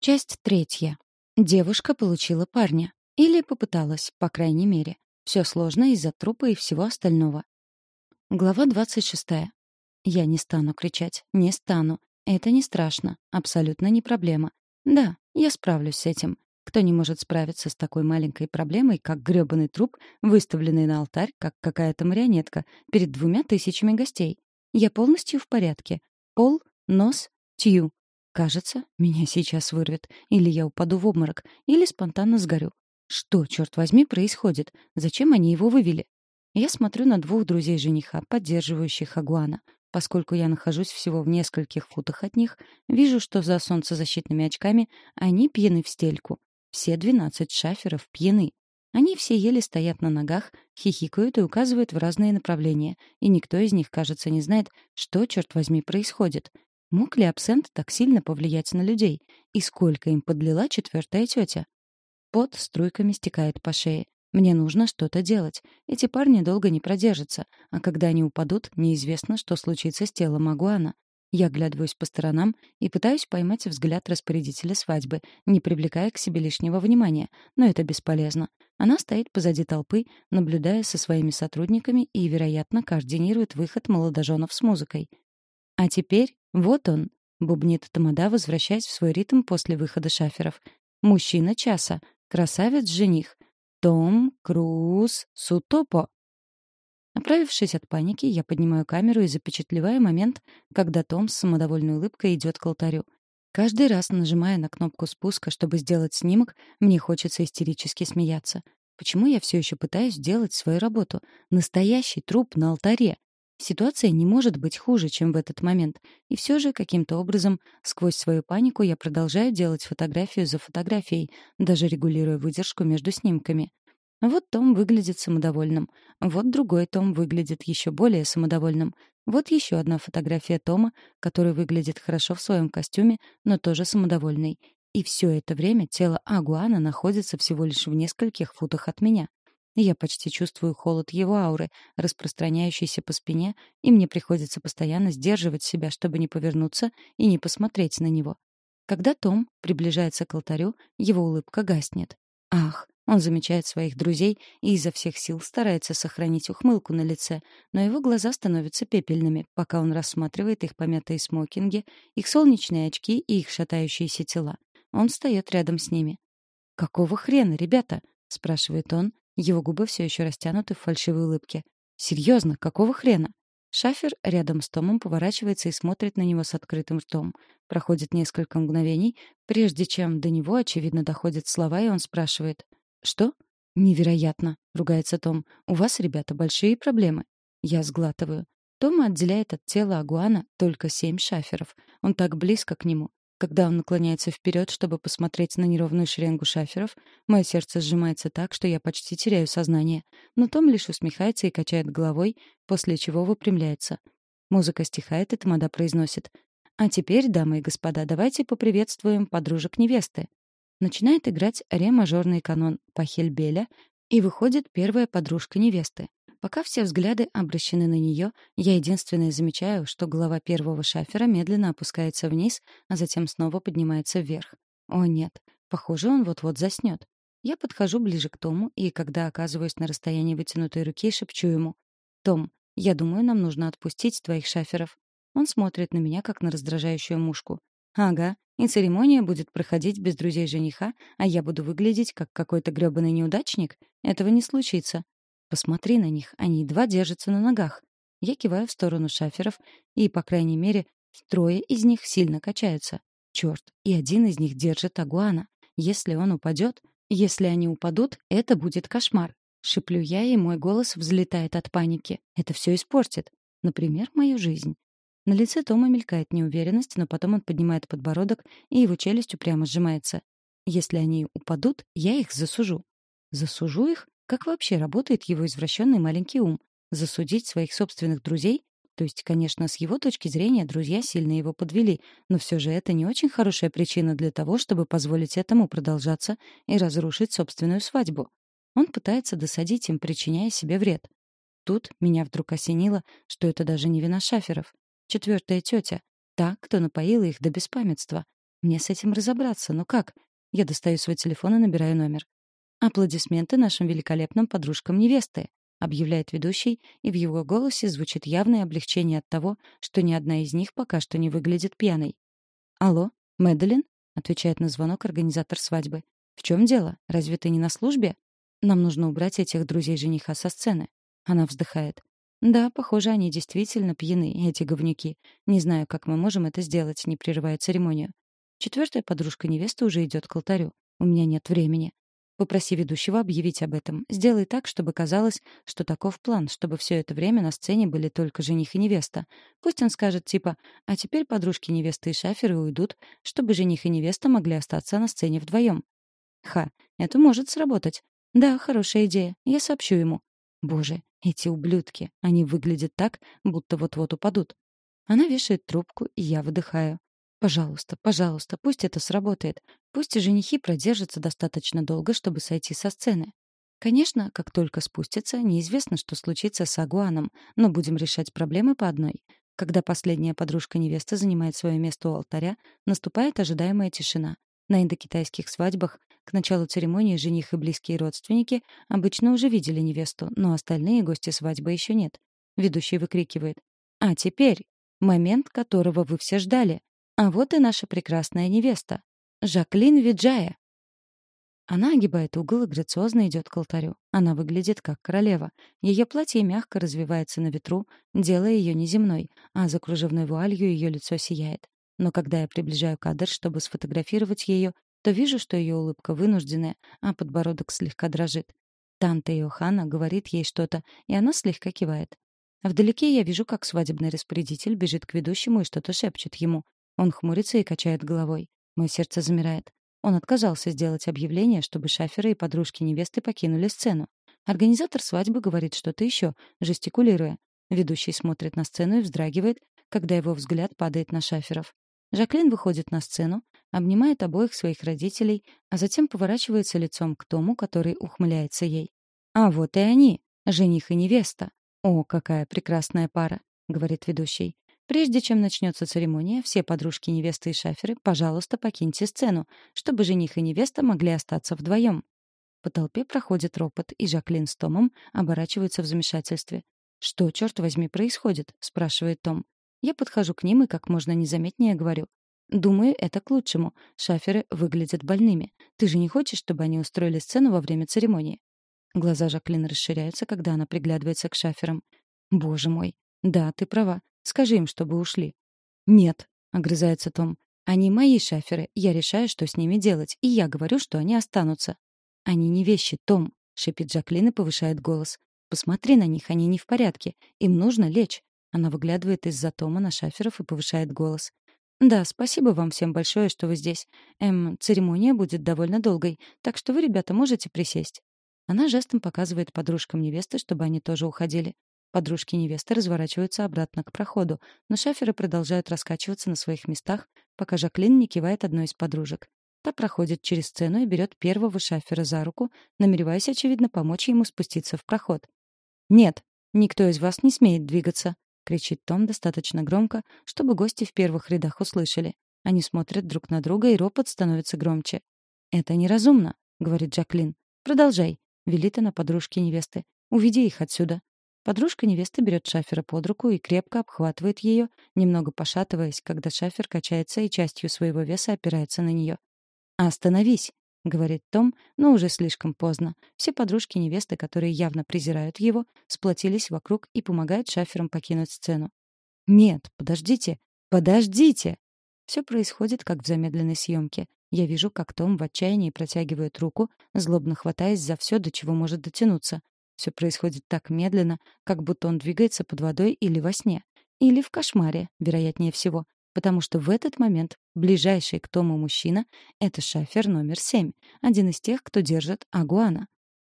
Часть третья. Девушка получила парня. Или попыталась, по крайней мере. Все сложно из-за трупа и всего остального. Глава 26. Я не стану кричать. Не стану. Это не страшно. Абсолютно не проблема. Да, я справлюсь с этим. Кто не может справиться с такой маленькой проблемой, как грёбаный труп, выставленный на алтарь, как какая-то марионетка, перед двумя тысячами гостей? Я полностью в порядке. Пол, нос, тью. Кажется, меня сейчас вырвет. Или я упаду в обморок, или спонтанно сгорю. Что, черт возьми, происходит? Зачем они его вывели? Я смотрю на двух друзей жениха, поддерживающих Агуана. Поскольку я нахожусь всего в нескольких футах от них, вижу, что за солнцезащитными очками они пьяны в стельку. Все двенадцать шаферов пьяны. Они все еле стоят на ногах, хихикают и указывают в разные направления, и никто из них, кажется, не знает, что, черт возьми, происходит. Мог ли абсент так сильно повлиять на людей? И сколько им подлила четвертая тетя? Пот струйками стекает по шее. Мне нужно что-то делать. Эти парни долго не продержатся, а когда они упадут, неизвестно, что случится с телом Агуана. Я глядываюсь по сторонам и пытаюсь поймать взгляд распорядителя свадьбы, не привлекая к себе лишнего внимания, но это бесполезно. Она стоит позади толпы, наблюдая со своими сотрудниками и, вероятно, координирует выход молодоженов с музыкой. А теперь вот он, бубнит Тамада, возвращаясь в свой ритм после выхода шаферов. Мужчина часа, красавец-жених. Том Круз Сутопо. Оправившись от паники, я поднимаю камеру и запечатлеваю момент, когда Том с самодовольной улыбкой идет к алтарю. Каждый раз, нажимая на кнопку спуска, чтобы сделать снимок, мне хочется истерически смеяться. Почему я все еще пытаюсь сделать свою работу? Настоящий труп на алтаре. Ситуация не может быть хуже, чем в этот момент. И все же, каким-то образом, сквозь свою панику я продолжаю делать фотографию за фотографией, даже регулируя выдержку между снимками. Вот Том выглядит самодовольным. Вот другой Том выглядит еще более самодовольным. Вот еще одна фотография Тома, который выглядит хорошо в своем костюме, но тоже самодовольный. И все это время тело Агуана находится всего лишь в нескольких футах от меня. Я почти чувствую холод его ауры, распространяющийся по спине, и мне приходится постоянно сдерживать себя, чтобы не повернуться и не посмотреть на него. Когда Том приближается к алтарю, его улыбка гаснет. Ах, он замечает своих друзей и изо всех сил старается сохранить ухмылку на лице, но его глаза становятся пепельными, пока он рассматривает их помятые смокинги, их солнечные очки и их шатающиеся тела. Он встает рядом с ними. «Какого хрена, ребята?» — спрашивает он, его губы все еще растянуты в фальшивой улыбке. «Серьезно, какого хрена?» Шафер рядом с Томом поворачивается и смотрит на него с открытым ртом. Проходит несколько мгновений, прежде чем до него, очевидно, доходят слова, и он спрашивает. «Что?» «Невероятно», — ругается Том. «У вас, ребята, большие проблемы». Я сглатываю. Тома отделяет от тела Агуана только семь шаферов. Он так близко к нему. Когда он наклоняется вперед, чтобы посмотреть на неровную шеренгу шаферов, мое сердце сжимается так, что я почти теряю сознание. Но Том лишь усмехается и качает головой, после чего выпрямляется. Музыка стихает, и Тамада произносит. «А теперь, дамы и господа, давайте поприветствуем подружек невесты». Начинает играть ре-мажорный канон Пахельбеля, и выходит первая подружка невесты. Пока все взгляды обращены на нее, я единственное замечаю, что голова первого шафера медленно опускается вниз, а затем снова поднимается вверх. О нет, похоже, он вот-вот заснет. Я подхожу ближе к Тому, и когда оказываюсь на расстоянии вытянутой руки, шепчу ему. «Том, я думаю, нам нужно отпустить твоих шаферов». Он смотрит на меня, как на раздражающую мушку. «Ага, и церемония будет проходить без друзей жениха, а я буду выглядеть как какой-то грёбаный неудачник? Этого не случится. Посмотри на них, они едва держатся на ногах. Я киваю в сторону шаферов, и, по крайней мере, трое из них сильно качаются. Черт, и один из них держит агуана. Если он упадет, если они упадут, это будет кошмар. Шиплю я, и мой голос взлетает от паники. Это все испортит. Например, мою жизнь. На лице Тома мелькает неуверенность, но потом он поднимает подбородок, и его челюсть упрямо сжимается. Если они упадут, я их засужу. Засужу их? Как вообще работает его извращенный маленький ум? Засудить своих собственных друзей? То есть, конечно, с его точки зрения друзья сильно его подвели, но все же это не очень хорошая причина для того, чтобы позволить этому продолжаться и разрушить собственную свадьбу. Он пытается досадить им, причиняя себе вред. Тут меня вдруг осенило, что это даже не вина шаферов. Четвертая тетя, та, кто напоила их до беспамятства. Мне с этим разобраться, но как? Я достаю свой телефон и набираю номер. «Аплодисменты нашим великолепным подружкам невесты», — объявляет ведущий, и в его голосе звучит явное облегчение от того, что ни одна из них пока что не выглядит пьяной. «Алло, Мэдалин?» — отвечает на звонок организатор свадьбы. «В чем дело? Разве ты не на службе? Нам нужно убрать этих друзей жениха со сцены». Она вздыхает. «Да, похоже, они действительно пьяны, эти говнюки. Не знаю, как мы можем это сделать, не прерывая церемонию. Четвертая подружка невесты уже идет к алтарю. У меня нет времени. Попроси ведущего объявить об этом. Сделай так, чтобы казалось, что таков план, чтобы все это время на сцене были только жених и невеста. Пусть он скажет типа «А теперь подружки невесты и шаферы уйдут, чтобы жених и невеста могли остаться на сцене вдвоем». Ха, это может сработать. Да, хорошая идея. Я сообщу ему. Боже, эти ублюдки. Они выглядят так, будто вот-вот упадут. Она вешает трубку, и я выдыхаю. Пожалуйста, пожалуйста, пусть это сработает. Пусть и женихи продержатся достаточно долго, чтобы сойти со сцены. Конечно, как только спустятся, неизвестно, что случится с Агуаном, но будем решать проблемы по одной. Когда последняя подружка невесты занимает свое место у алтаря, наступает ожидаемая тишина. На индокитайских свадьбах к началу церемонии жених и близкие родственники обычно уже видели невесту, но остальные гости свадьбы еще нет. Ведущий выкрикивает «А теперь! Момент, которого вы все ждали! А вот и наша прекрасная невеста, Жаклин Виджая. Она огибает угол и грациозно идет к алтарю. Она выглядит как королева. Ее платье мягко развивается на ветру, делая ее неземной, а за кружевной вуалью ее лицо сияет. Но когда я приближаю кадр, чтобы сфотографировать ее, то вижу, что ее улыбка вынужденная, а подбородок слегка дрожит. Танта Иохана говорит ей что-то, и она слегка кивает. Вдалеке я вижу, как свадебный распорядитель бежит к ведущему и что-то шепчет ему. Он хмурится и качает головой. Мое сердце замирает. Он отказался сделать объявление, чтобы шаферы и подружки невесты покинули сцену. Организатор свадьбы говорит что-то еще, жестикулируя. Ведущий смотрит на сцену и вздрагивает, когда его взгляд падает на шаферов. Жаклин выходит на сцену, обнимает обоих своих родителей, а затем поворачивается лицом к тому, который ухмыляется ей. «А вот и они, жених и невеста. О, какая прекрасная пара», — говорит ведущий. Прежде чем начнется церемония, все подружки невесты и шаферы, пожалуйста, покиньте сцену, чтобы жених и невеста могли остаться вдвоем. По толпе проходит ропот, и Жаклин с Томом оборачиваются в замешательстве. «Что, черт возьми, происходит?» — спрашивает Том. Я подхожу к ним и как можно незаметнее говорю. «Думаю, это к лучшему. Шаферы выглядят больными. Ты же не хочешь, чтобы они устроили сцену во время церемонии?» Глаза Жаклин расширяются, когда она приглядывается к шаферам. «Боже мой. Да, ты права. Скажи им, чтобы ушли». «Нет», — огрызается Том. «Они мои шаферы. Я решаю, что с ними делать. И я говорю, что они останутся». «Они не вещи, Том», — шипит Жаклин и повышает голос. «Посмотри на них, они не в порядке. Им нужно лечь». Она выглядывает из-за Тома на шаферов и повышает голос. «Да, спасибо вам всем большое, что вы здесь. Эм, церемония будет довольно долгой, так что вы, ребята, можете присесть». Она жестом показывает подружкам невесты, чтобы они тоже уходили. Подружки невесты разворачиваются обратно к проходу, но шаферы продолжают раскачиваться на своих местах, пока Жаклин не кивает одной из подружек. Та проходит через сцену и берет первого шафера за руку, намереваясь, очевидно, помочь ему спуститься в проход. «Нет, никто из вас не смеет двигаться», — кричит Том достаточно громко, чтобы гости в первых рядах услышали. Они смотрят друг на друга, и ропот становится громче. «Это неразумно», — говорит Жаклин. «Продолжай», — велит она подружке невесты. «Уведи их отсюда». Подружка невесты берет шафера под руку и крепко обхватывает ее, немного пошатываясь, когда шафер качается и частью своего веса опирается на нее. «Остановись!» — говорит Том, но уже слишком поздно. Все подружки невесты, которые явно презирают его, сплотились вокруг и помогают шаферам покинуть сцену. «Нет, подождите! Подождите!» Все происходит, как в замедленной съемке. Я вижу, как Том в отчаянии протягивает руку, злобно хватаясь за все, до чего может дотянуться. Все происходит так медленно, как будто он двигается под водой или во сне. Или в кошмаре, вероятнее всего. Потому что в этот момент ближайший к Тому мужчина — это шафер номер семь, один из тех, кто держит агуана.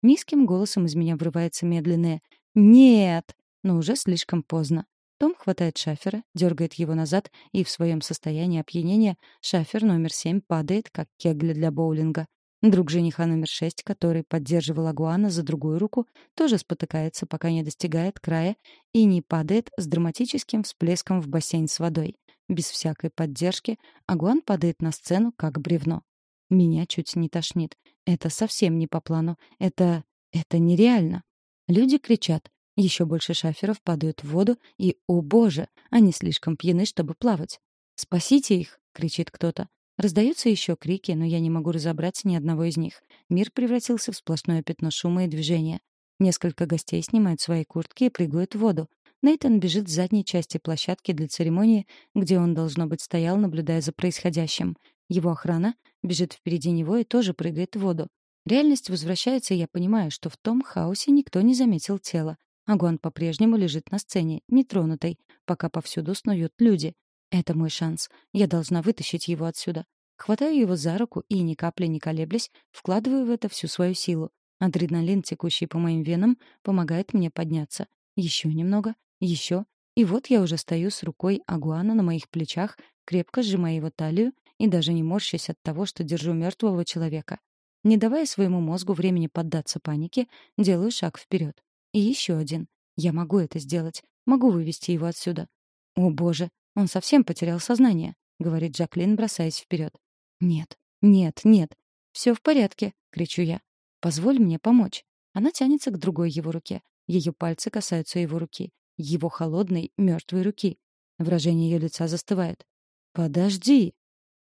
Низким голосом из меня врывается медленное «Нет!», но уже слишком поздно. Том хватает шафера, дергает его назад, и в своем состоянии опьянения шафер номер семь падает, как кегля для боулинга. Друг жениха номер шесть, который поддерживал Агуана за другую руку, тоже спотыкается, пока не достигает края и не падает с драматическим всплеском в бассейн с водой. Без всякой поддержки Агуан падает на сцену, как бревно. Меня чуть не тошнит. Это совсем не по плану. Это... это нереально. Люди кричат. Еще больше шаферов падают в воду, и, о боже, они слишком пьяны, чтобы плавать. «Спасите их!» — кричит кто-то. Раздаются еще крики, но я не могу разобрать ни одного из них. Мир превратился в сплошное пятно шума и движения. Несколько гостей снимают свои куртки и прыгают в воду. Нейтан бежит с задней части площадки для церемонии, где он, должно быть, стоял, наблюдая за происходящим. Его охрана бежит впереди него и тоже прыгает в воду. Реальность возвращается, и я понимаю, что в том хаосе никто не заметил тело. Агуан по-прежнему лежит на сцене, нетронутой, пока повсюду снуют люди. Это мой шанс. Я должна вытащить его отсюда. Хватаю его за руку и, ни капли не колеблясь, вкладываю в это всю свою силу. Адреналин, текущий по моим венам, помогает мне подняться. Еще немного, еще. И вот я уже стою с рукой Агуана на моих плечах, крепко сжимая его талию и даже не морщась от того, что держу мертвого человека. Не давая своему мозгу времени поддаться панике, делаю шаг вперед. И еще один. Я могу это сделать. Могу вывести его отсюда. О, боже, он совсем потерял сознание, говорит Джаклин, бросаясь вперед. Нет, нет, нет. Все в порядке, кричу я. Позволь мне помочь. Она тянется к другой его руке. Ее пальцы касаются его руки, его холодной, мертвой руки. Выражение ее лица застывает. Подожди.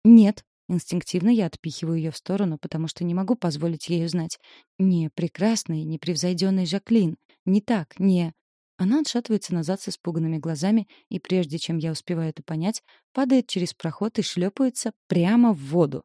Нет, Инстинктивно я отпихиваю ее в сторону, потому что не могу позволить ей узнать. Не прекрасный, не превзойденный Жаклин. Не так, не... Она отшатывается назад с испуганными глазами, и прежде чем я успеваю это понять, падает через проход и шлепается прямо в воду.